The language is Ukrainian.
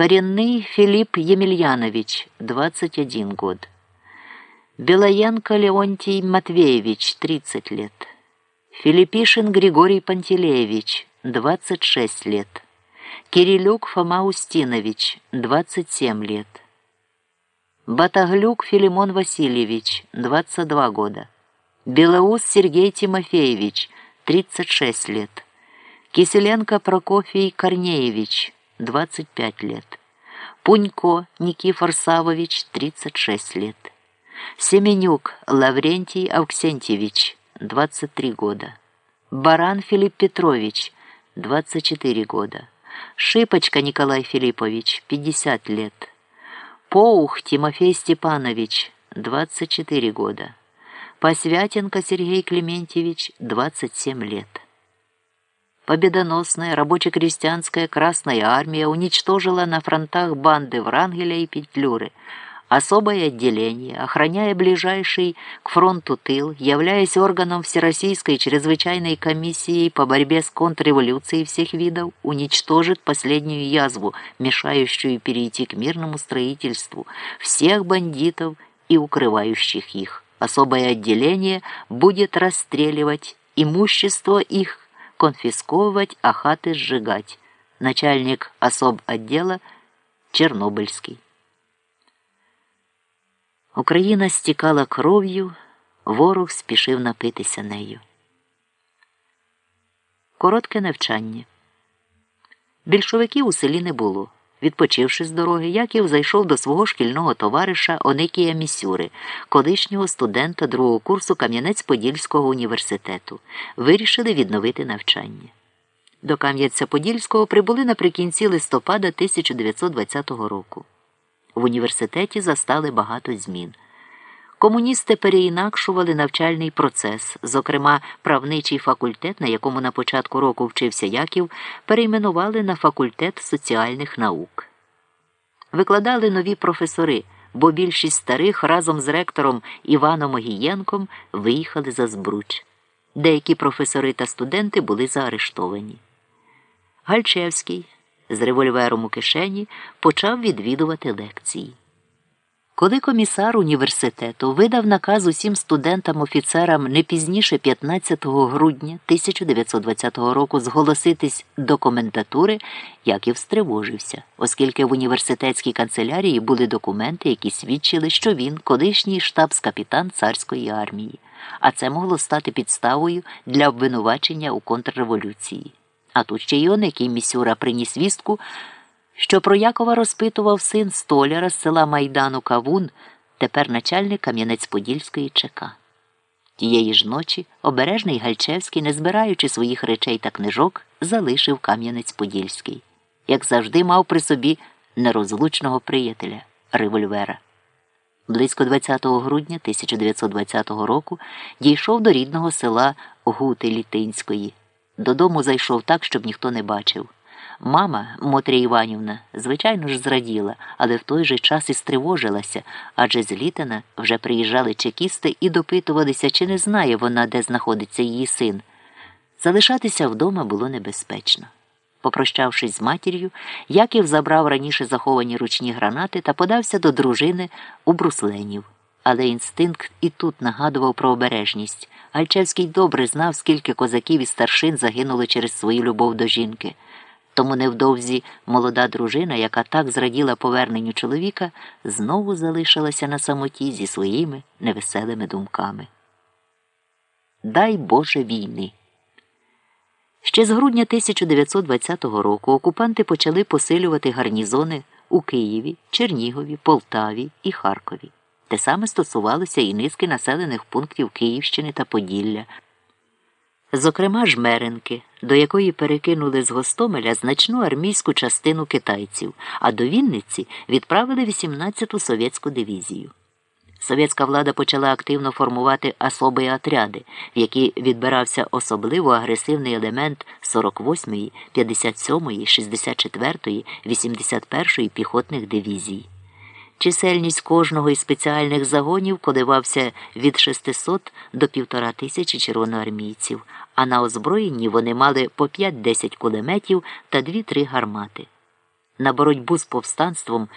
Коренный Филипп Емельянович, 21 год. Белоянко Леонтий Матвеевич, 30 лет. Филиппишин Григорий Пантелеевич, 26 лет. Кирилюк Фома Устинович, 27 лет. Батаглюк Филимон Васильевич, 22 года. Белоус Сергей Тимофеевич, 36 лет. Киселенко Прокофий Корнеевич, 25 лет. Пунько Никифор Савович, 36 лет. Семенюк Лаврентий Авксентьевич, 23 года. Баран Филипп Петрович, 24 года. Шипочка Николай Филиппович, 50 лет. Поух Тимофей Степанович, 24 года. Посвятенко Сергей Клементьевич, 27 лет. Победоносная рабоче-крестьянская Красная Армия уничтожила на фронтах банды Врангеля и Петлюры, особое отделение, охраняя ближайший к фронту тыл, являясь органом Всероссийской чрезвычайной комиссии по борьбе с контрреволюцией всех видов, уничтожит последнюю язву, мешающую перейти к мирному строительству всех бандитов и укрывающих их. Особое отделение будет расстреливать имущество их конфисковывать, а хаты сжигать. Начальник особ отдела Чернобильський. Україна стікала кров'ю, ворог спішив напитися нею. Коротке навчання. Більшовиків у селі не було. Відпочивши з дороги, Яків зайшов до свого шкільного товариша Оникія Місюри, колишнього студента другого курсу Кам'янець-Подільського університету. Вирішили відновити навчання. До Кам'янця-Подільського прибули наприкінці листопада 1920 року. В університеті застали багато змін. Комуністи переінакшували навчальний процес, зокрема, правничий факультет, на якому на початку року вчився Яків, перейменували на факультет соціальних наук. Викладали нові професори, бо більшість старих разом з ректором Іваном Огієнком виїхали за Збруч. Деякі професори та студенти були заарештовані. Гальчевський з револьвером у кишені почав відвідувати лекції. Коли комісар університету видав наказ усім студентам-офіцерам не пізніше 15 грудня 1920 року зголоситись до комендатури, Яків стривожився, оскільки в університетській канцелярії були документи, які свідчили, що він колишній штабс-капітан царської армії, а це могло стати підставою для обвинувачення у контрреволюції. А тут ще й он, який місюра приніс вістку що про Якова розпитував син столяра з села Майдану Кавун, тепер начальник Кам'янець-Подільської ЧК. Тієї ж ночі обережний Гальчевський, не збираючи своїх речей та книжок, залишив Кам'янець-Подільський, як завжди мав при собі нерозлучного приятеля револьвера. Близько 20 грудня 1920 року дійшов до рідного села Гути Літинської. Додому зайшов так, щоб ніхто не бачив. Мама, Мотря Іванівна, звичайно ж, зраділа, але в той же час і стривожилася, адже з літана вже приїжджали чекісти і допитувалися, чи не знає вона, де знаходиться її син. Залишатися вдома було небезпечно. Попрощавшись з матір'ю, Яків забрав раніше заховані ручні гранати та подався до дружини у брусленів. Але інстинкт і тут нагадував про обережність. Гальчевський добре знав, скільки козаків і старшин загинули через свою любов до жінки. Тому невдовзі молода дружина, яка так зраділа поверненню чоловіка, знову залишилася на самоті зі своїми невеселими думками. Дай Боже війни. Ще з грудня 1920 року окупанти почали посилювати гарнізони у Києві, Чернігові, Полтаві і Харкові. Те саме стосувалося і низки населених пунктів Київщини та Поділля зокрема Жмеренки, до якої перекинули з Гостомеля значну армійську частину китайців, а до Вінниці відправили 18-ту совєтську дивізію. Совєтська влада почала активно формувати особи отряди, в які відбирався особливо агресивний елемент 48-ї, 57-ї, 64-ї, 81-ї піхотних дивізій. Чисельність кожного із спеціальних загонів коливався від 600 до півтора тисячі червоноармійців, а на озброєнні вони мали по 5-10 кулеметів та 2-3 гармати. на боротьбу з повстанством